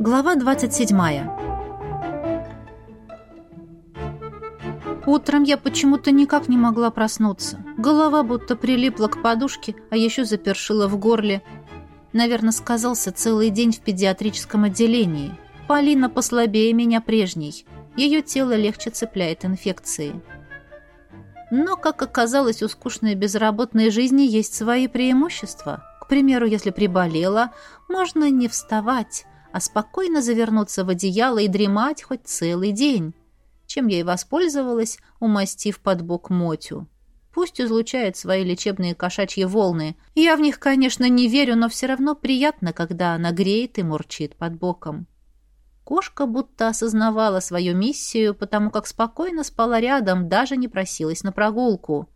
Глава 27. Утром я почему-то никак не могла проснуться. Голова будто прилипла к подушке, а еще запершила в горле. Наверное, сказался целый день в педиатрическом отделении. Полина послабее меня прежней. Ее тело легче цепляет инфекции. Но, как оказалось, у скучной безработной жизни есть свои преимущества. К примеру, если приболела, можно не вставать, а спокойно завернуться в одеяло и дремать хоть целый день, чем я и воспользовалась, умастив под бок Мотю. Пусть излучает свои лечебные кошачьи волны. Я в них, конечно, не верю, но все равно приятно, когда она греет и мурчит под боком. Кошка будто осознавала свою миссию, потому как спокойно спала рядом, даже не просилась на прогулку.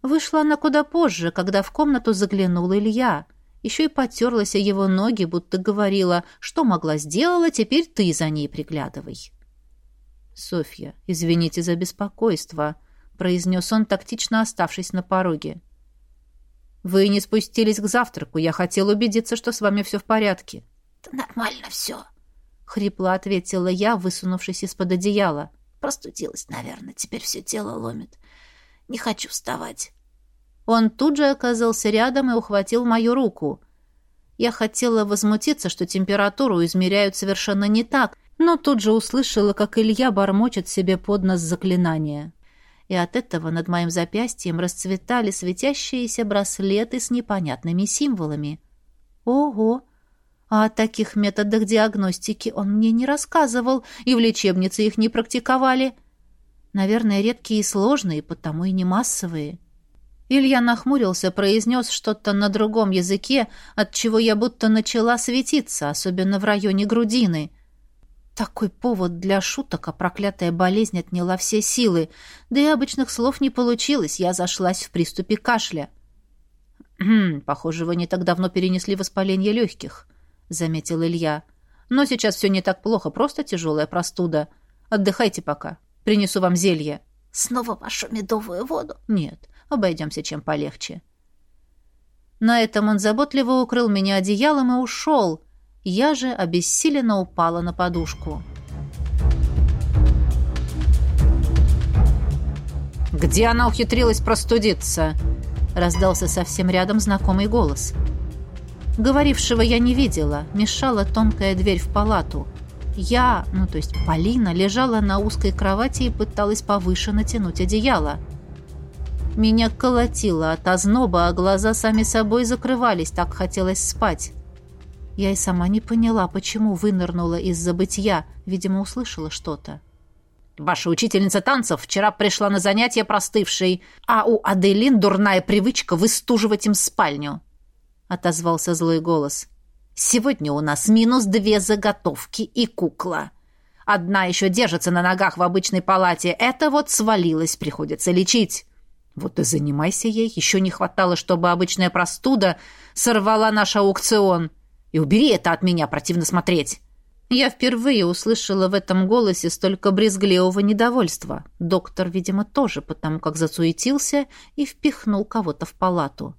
Вышла она куда позже, когда в комнату заглянул Илья — еще и потерлась о его ноги, будто говорила, что могла сделала, теперь ты за ней приглядывай. «Софья, извините за беспокойство», — произнес он, тактично оставшись на пороге. «Вы не спустились к завтраку. Я хотел убедиться, что с вами все в порядке». «Да нормально все», — хрипло ответила я, высунувшись из-под одеяла. «Простудилась, наверное. Теперь все тело ломит. Не хочу вставать». Он тут же оказался рядом и ухватил мою руку. Я хотела возмутиться, что температуру измеряют совершенно не так, но тут же услышала, как Илья бормочет себе под нос заклинания. И от этого над моим запястьем расцветали светящиеся браслеты с непонятными символами. Ого! А о таких методах диагностики он мне не рассказывал, и в лечебнице их не практиковали. Наверное, редкие и сложные, потому и не массовые. — Илья нахмурился, произнес что-то на другом языке, от чего я будто начала светиться, особенно в районе грудины. Такой повод для шуток, а проклятая болезнь отняла все силы. Да и обычных слов не получилось, я зашлась в приступе кашля. «Хм, «Похоже, вы не так давно перенесли воспаление легких», — заметил Илья. «Но сейчас все не так плохо, просто тяжелая простуда. Отдыхайте пока. Принесу вам зелье». «Снова вашу медовую воду?» «Нет, Обойдемся чем полегче. На этом он заботливо укрыл меня одеялом и ушел. Я же обессиленно упала на подушку. «Где она ухитрилась простудиться?» Раздался совсем рядом знакомый голос. Говорившего я не видела, мешала тонкая дверь в палату. Я, ну то есть Полина, лежала на узкой кровати и пыталась повыше натянуть одеяло. Меня колотило от озноба, а глаза сами собой закрывались, так хотелось спать. Я и сама не поняла, почему вынырнула из забытья, видимо, услышала что-то. «Ваша учительница танцев вчера пришла на занятия простывшей, а у Аделин дурная привычка выстуживать им спальню», — отозвался злой голос. «Сегодня у нас минус две заготовки и кукла. Одна еще держится на ногах в обычной палате, это вот свалилась, приходится лечить». Вот и занимайся ей. Еще не хватало, чтобы обычная простуда сорвала наш аукцион. И убери это от меня, противно смотреть. Я впервые услышала в этом голосе столько брезгливого недовольства. Доктор, видимо, тоже, потому как засуетился и впихнул кого-то в палату.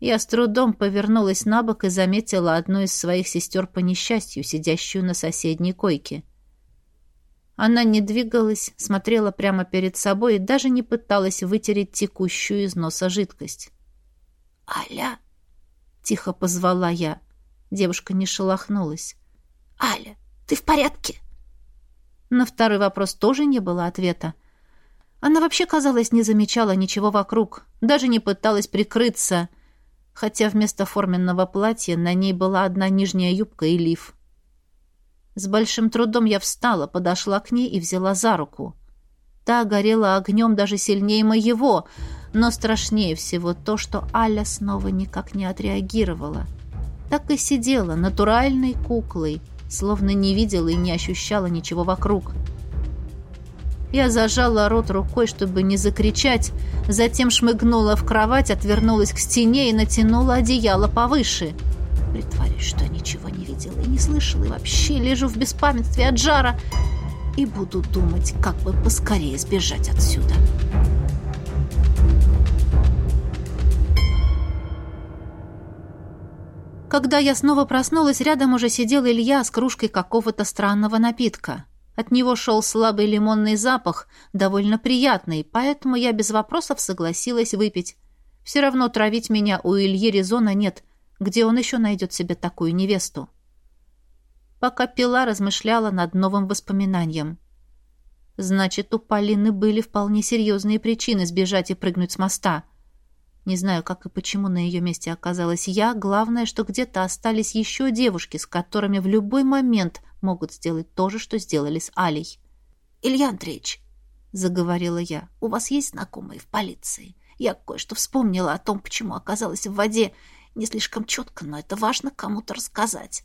Я с трудом повернулась на бок и заметила одну из своих сестер по несчастью, сидящую на соседней койке. Она не двигалась, смотрела прямо перед собой и даже не пыталась вытереть текущую из носа жидкость. «Аля!» — тихо позвала я. Девушка не шелохнулась. «Аля, ты в порядке?» На второй вопрос тоже не было ответа. Она вообще, казалось, не замечала ничего вокруг, даже не пыталась прикрыться, хотя вместо форменного платья на ней была одна нижняя юбка и лиф. С большим трудом я встала, подошла к ней и взяла за руку. Та горела огнем даже сильнее моего, но страшнее всего то, что Аля снова никак не отреагировала. Так и сидела натуральной куклой, словно не видела и не ощущала ничего вокруг. Я зажала рот рукой, чтобы не закричать, затем шмыгнула в кровать, отвернулась к стене и натянула одеяло повыше — Притворюсь, что ничего не видела и не слышала, и вообще лежу в беспамятстве от жара и буду думать, как бы поскорее сбежать отсюда. Когда я снова проснулась, рядом уже сидел Илья с кружкой какого-то странного напитка. От него шел слабый лимонный запах, довольно приятный, поэтому я без вопросов согласилась выпить. Все равно травить меня у Ильи резона нет. Где он еще найдет себе такую невесту? Пока пила, размышляла над новым воспоминанием. Значит, у Полины были вполне серьезные причины сбежать и прыгнуть с моста. Не знаю, как и почему на ее месте оказалась я. Главное, что где-то остались еще девушки, с которыми в любой момент могут сделать то же, что сделали с Алей. «Илья Андреевич», — заговорила я, — «у вас есть знакомые в полиции? Я кое-что вспомнила о том, почему оказалась в воде. Не слишком четко, но это важно кому-то рассказать».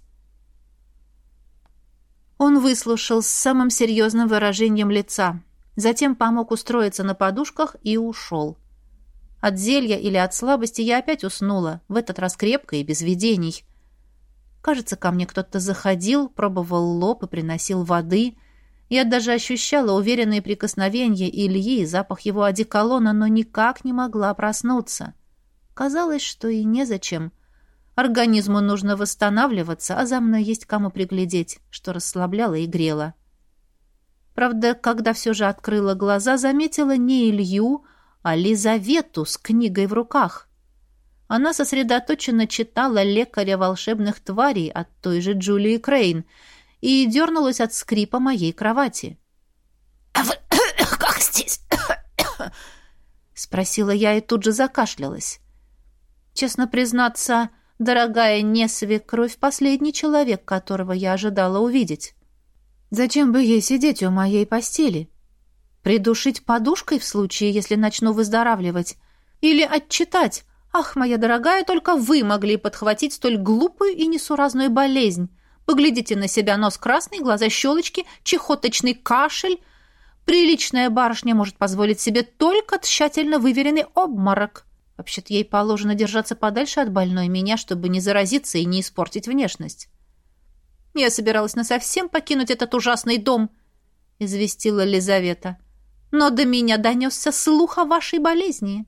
Он выслушал с самым серьезным выражением лица, затем помог устроиться на подушках и ушел. От зелья или от слабости я опять уснула, в этот раз крепко и без видений. Кажется, ко мне кто-то заходил, пробовал лоб и приносил воды. Я даже ощущала уверенные прикосновения Ильи и запах его одеколона, но никак не могла проснуться. Казалось, что и незачем. Организму нужно восстанавливаться, а за мной есть кому приглядеть, что расслабляло и грело. Правда, когда все же открыла глаза, заметила не Илью, а Лизавету с книгой в руках. Она сосредоточенно читала «Лекаря волшебных тварей» от той же Джулии Крейн и дернулась от скрипа моей кровати. «А как здесь?» — спросила я и тут же закашлялась. Честно признаться, дорогая не свекровь, последний человек, которого я ожидала увидеть. Зачем бы ей сидеть у моей постели? Придушить подушкой в случае, если начну выздоравливать? Или отчитать? Ах, моя дорогая, только вы могли подхватить столь глупую и несуразную болезнь. Поглядите на себя, нос красный, глаза щелочки, чехоточный кашель. Приличная барышня может позволить себе только тщательно выверенный обморок. Вообще-то ей положено держаться подальше от больной меня, чтобы не заразиться и не испортить внешность. «Я собиралась насовсем покинуть этот ужасный дом», — известила Лизавета. «Но до меня донесся слух о вашей болезни».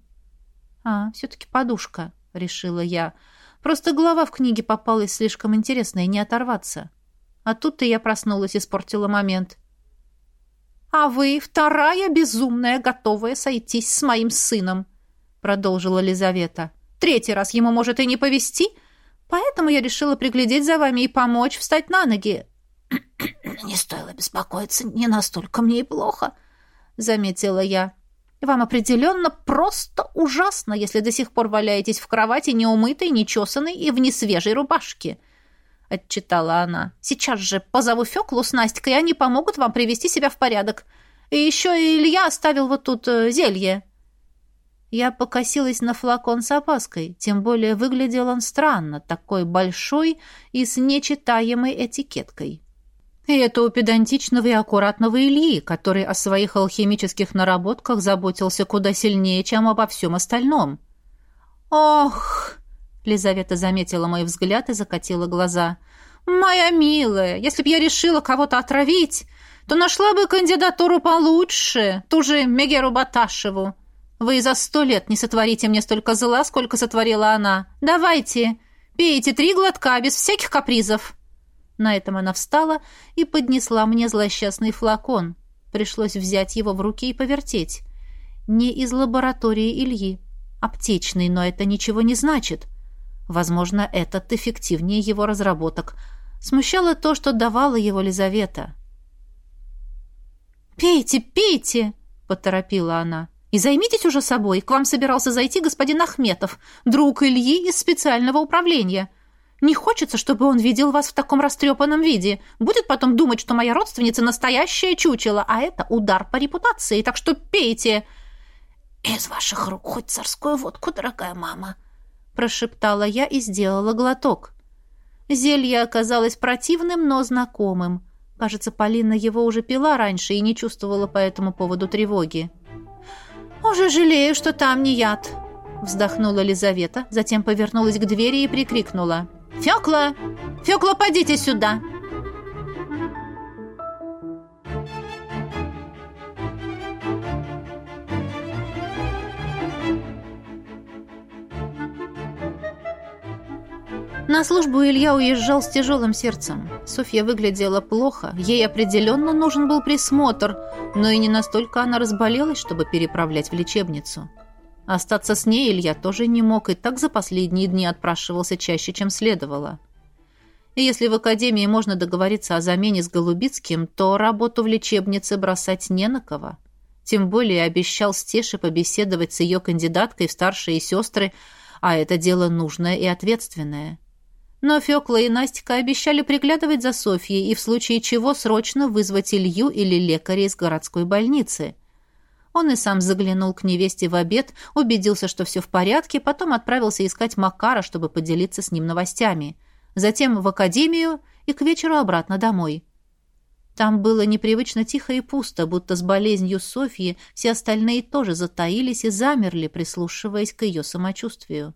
«А, все-таки подушка», — решила я. «Просто голова в книге попалась слишком интересная, не оторваться». А тут-то я проснулась и испортила момент. «А вы вторая безумная, готовая сойтись с моим сыном», — продолжила Лизавета. «Третий раз ему может и не повезти, поэтому я решила приглядеть за вами и помочь встать на ноги». «Не стоило беспокоиться, не настолько мне и плохо», — заметила я. «Вам определенно просто ужасно, если до сих пор валяетесь в кровати неумытой, нечесанной и в несвежей рубашке», — отчитала она. «Сейчас же позову Феклу с Настикой, они помогут вам привести себя в порядок. И еще Илья оставил вот тут э, зелье». Я покосилась на флакон с опаской, тем более выглядел он странно, такой большой и с нечитаемой этикеткой. И это у педантичного и аккуратного Ильи, который о своих алхимических наработках заботился куда сильнее, чем обо всем остальном. «Ох!» — Лизавета заметила мой взгляд и закатила глаза. «Моя милая, если б я решила кого-то отравить, то нашла бы кандидатуру получше, ту же Мегеру Баташеву. Вы за сто лет не сотворите мне столько зла, сколько сотворила она. Давайте, пейте три глотка без всяких капризов». На этом она встала и поднесла мне злосчастный флакон. Пришлось взять его в руки и повертеть. Не из лаборатории Ильи. Аптечный, но это ничего не значит. Возможно, этот эффективнее его разработок. Смущало то, что давала его Лизавета. «Пейте, пейте!» — поторопила она. И займитесь уже собой. К вам собирался зайти господин Ахметов, друг Ильи из специального управления. Не хочется, чтобы он видел вас в таком растрепанном виде. Будет потом думать, что моя родственница настоящая чучело, а это удар по репутации, так что пейте». «Из ваших рук хоть царскую водку, дорогая мама», — прошептала я и сделала глоток. Зелье оказалось противным, но знакомым. Кажется, Полина его уже пила раньше и не чувствовала по этому поводу тревоги. «Уже жалею, что там не яд», — вздохнула Лизавета, затем повернулась к двери и прикрикнула. «Фёкла! Фёкла, подите сюда!» На службу Илья уезжал с тяжелым сердцем. Софья выглядела плохо, ей определенно нужен был присмотр, но и не настолько она разболелась, чтобы переправлять в лечебницу. Остаться с ней Илья тоже не мог, и так за последние дни отпрашивался чаще, чем следовало. И если в академии можно договориться о замене с Голубицким, то работу в лечебнице бросать не на кого. Тем более обещал Стеше побеседовать с ее кандидаткой в старшие сестры, а это дело нужное и ответственное. Но Фёкла и Настика обещали приглядывать за Софьей и в случае чего срочно вызвать Илью или лекаря из городской больницы. Он и сам заглянул к невесте в обед, убедился, что все в порядке, потом отправился искать Макара, чтобы поделиться с ним новостями. Затем в академию и к вечеру обратно домой. Там было непривычно тихо и пусто, будто с болезнью Софьи все остальные тоже затаились и замерли, прислушиваясь к ее самочувствию.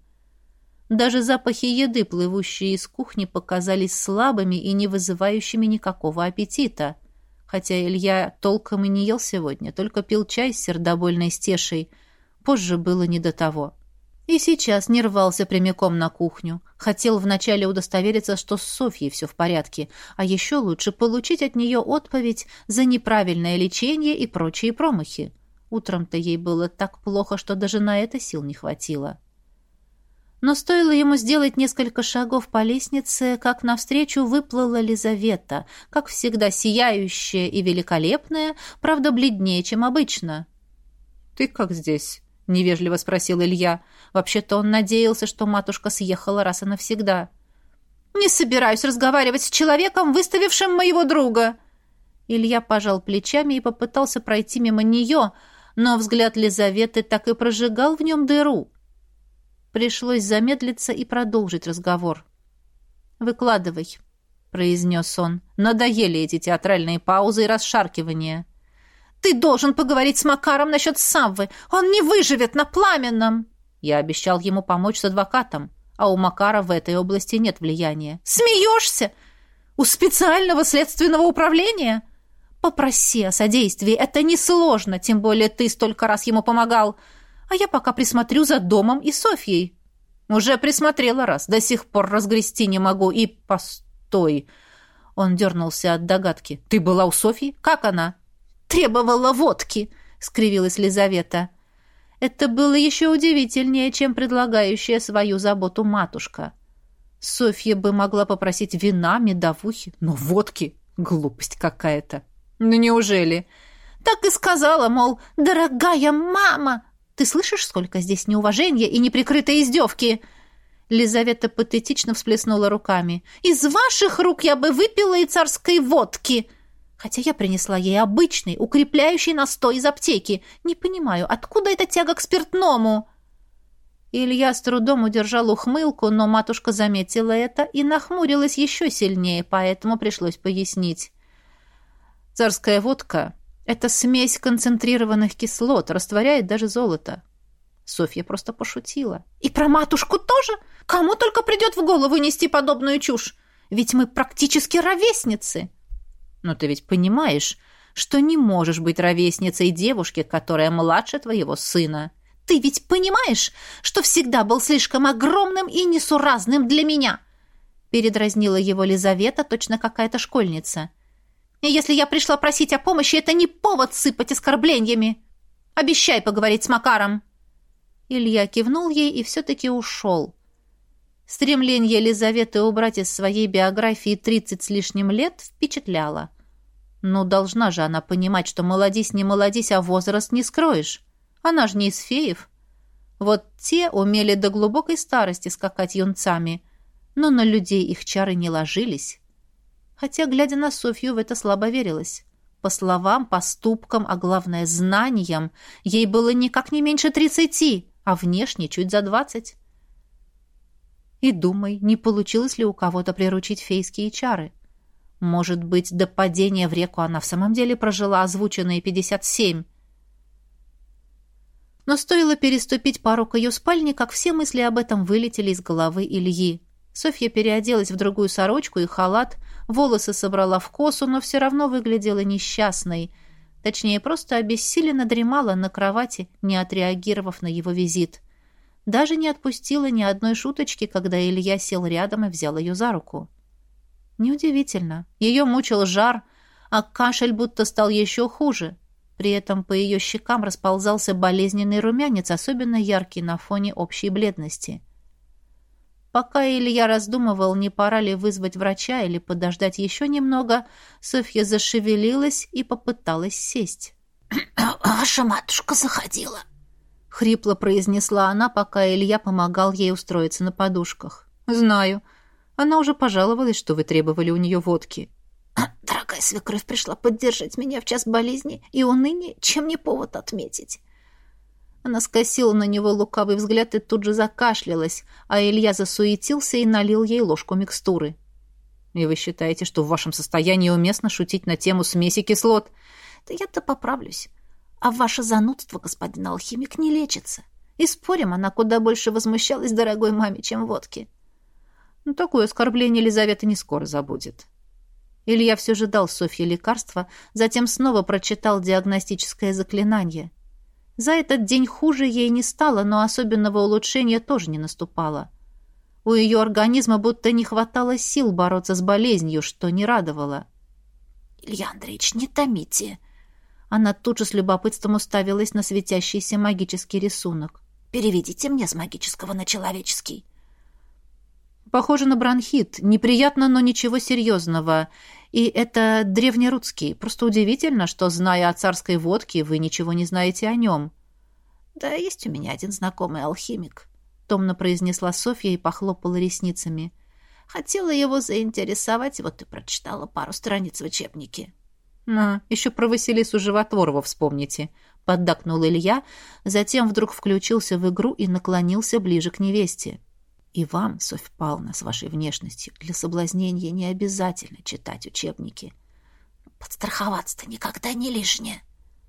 Даже запахи еды, плывущие из кухни, показались слабыми и не вызывающими никакого аппетита. Хотя Илья толком и не ел сегодня, только пил чай с сердобольной стешей. Позже было не до того. И сейчас не рвался прямиком на кухню. Хотел вначале удостовериться, что с Софьей все в порядке, а еще лучше получить от нее отповедь за неправильное лечение и прочие промахи. Утром-то ей было так плохо, что даже на это сил не хватило. Но стоило ему сделать несколько шагов по лестнице, как навстречу выплыла Лизавета, как всегда сияющая и великолепная, правда, бледнее, чем обычно. «Ты как здесь?» — невежливо спросил Илья. Вообще-то он надеялся, что матушка съехала раз и навсегда. «Не собираюсь разговаривать с человеком, выставившим моего друга!» Илья пожал плечами и попытался пройти мимо нее, но взгляд Лизаветы так и прожигал в нем дыру. Пришлось замедлиться и продолжить разговор. «Выкладывай», — произнес он. «Надоели эти театральные паузы и расшаркивания». «Ты должен поговорить с Макаром насчет Саввы. Он не выживет на пламенном!» Я обещал ему помочь с адвокатом, а у Макара в этой области нет влияния. «Смеешься? У специального следственного управления?» «Попроси о содействии. Это несложно, тем более ты столько раз ему помогал а я пока присмотрю за домом и Софьей. Уже присмотрела раз, до сих пор разгрести не могу. И постой. Он дернулся от догадки. Ты была у Софьи? Как она? Требовала водки, скривилась Лизавета. Это было еще удивительнее, чем предлагающая свою заботу матушка. Софья бы могла попросить вина, медовухи, но водки — глупость какая-то. Ну неужели? Так и сказала, мол, дорогая мама, ты слышишь, сколько здесь неуважения и неприкрытой издевки?» Лизавета патетично всплеснула руками. «Из ваших рук я бы выпила и царской водки!» Хотя я принесла ей обычный, укрепляющий настой из аптеки. Не понимаю, откуда эта тяга к спиртному?» Илья с трудом удержал ухмылку, но матушка заметила это и нахмурилась еще сильнее, поэтому пришлось пояснить. «Царская водка это смесь концентрированных кислот, растворяет даже золото. Софья просто пошутила. «И про матушку тоже? Кому только придет в голову нести подобную чушь? Ведь мы практически ровесницы!» «Но ты ведь понимаешь, что не можешь быть ровесницей девушки, которая младше твоего сына. Ты ведь понимаешь, что всегда был слишком огромным и несуразным для меня?» Передразнила его Лизавета, точно какая-то школьница. И если я пришла просить о помощи, это не повод сыпать оскорблениями. Обещай поговорить с Макаром». Илья кивнул ей и все-таки ушел. Стремление Елизаветы убрать из своей биографии тридцать с лишним лет впечатляло. Ну, должна же она понимать, что молодись не молодись, а возраст не скроешь. Она же не из феев. Вот те умели до глубокой старости скакать юнцами, но на людей их чары не ложились хотя, глядя на Софью, в это слабо верилось. По словам, поступкам, а главное, знаниям, ей было никак не меньше тридцати, а внешне чуть за двадцать. И думай, не получилось ли у кого-то приручить фейские чары. Может быть, до падения в реку она в самом деле прожила озвученные пятьдесят семь. Но стоило переступить порог ее спальни, как все мысли об этом вылетели из головы Ильи. Софья переоделась в другую сорочку и халат, волосы собрала в косу, но все равно выглядела несчастной. Точнее, просто обессиленно дремала на кровати, не отреагировав на его визит. Даже не отпустила ни одной шуточки, когда Илья сел рядом и взял ее за руку. Неудивительно. Ее мучил жар, а кашель будто стал еще хуже. При этом по ее щекам расползался болезненный румянец, особенно яркий на фоне общей бледности. Пока Илья раздумывал, не пора ли вызвать врача или подождать еще немного, Софья зашевелилась и попыталась сесть. «Ваша матушка заходила», — хрипло произнесла она, пока Илья помогал ей устроиться на подушках. «Знаю. Она уже пожаловалась, что вы требовали у нее водки». Дорогая свекровь пришла поддержать меня в час болезни и уныния, чем не повод отметить. Она скосила на него лукавый взгляд и тут же закашлялась, а Илья засуетился и налил ей ложку микстуры. «И вы считаете, что в вашем состоянии уместно шутить на тему смеси кислот?» «Да я-то поправлюсь. А ваше занудство, господин алхимик, не лечится. И спорим, она куда больше возмущалась дорогой маме, чем водки». «Ну, такое оскорбление Елизавета не скоро забудет». Илья все же дал Софье лекарство, затем снова прочитал диагностическое заклинание. За этот день хуже ей не стало, но особенного улучшения тоже не наступало. У ее организма будто не хватало сил бороться с болезнью, что не радовало. «Илья Андреевич, не томите!» Она тут же с любопытством уставилась на светящийся магический рисунок. «Переведите мне с магического на человеческий». Похоже на бронхит. Неприятно, но ничего серьезного. И это древнерусский. Просто удивительно, что, зная о царской водке, вы ничего не знаете о нем. Да, есть у меня один знакомый алхимик, томно произнесла Софья и похлопала ресницами. Хотела его заинтересовать, вот и прочитала пару страниц в учебнике. «А, еще про Василису Животворова вспомните», — поддакнул Илья, затем вдруг включился в игру и наклонился ближе к невесте. И вам, Софья Павловна, с вашей внешностью, для соблазнения не обязательно читать учебники. Подстраховаться-то никогда не лишнее.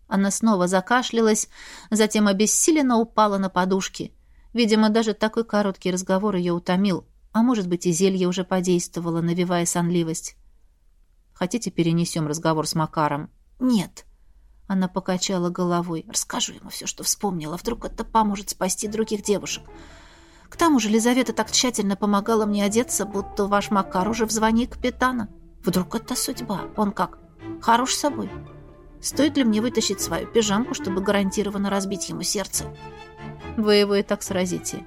Она снова закашлялась, затем обессиленно упала на подушки. Видимо, даже такой короткий разговор ее утомил, а может быть и зелье уже подействовало, навевая сонливость. Хотите, перенесем разговор с Макаром? Нет. Она покачала головой. Расскажу ему все, что вспомнила. Вдруг это поможет спасти других девушек. К тому же Лизавета так тщательно помогала мне одеться, будто ваш Макар уже в звании капитана. Вдруг это судьба? Он как? Хорош собой? Стоит ли мне вытащить свою пижамку, чтобы гарантированно разбить ему сердце? Вы его и так сразите.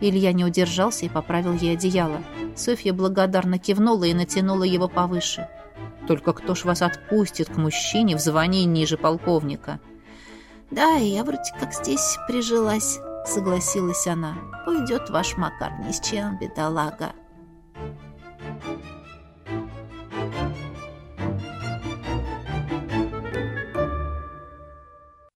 Илья не удержался и поправил ей одеяло. Софья благодарно кивнула и натянула его повыше. Только кто ж вас отпустит к мужчине в звании ниже полковника? Да, я вроде как здесь прижилась согласилась она. «Уйдет ваш Макар ни с чем, бедолага».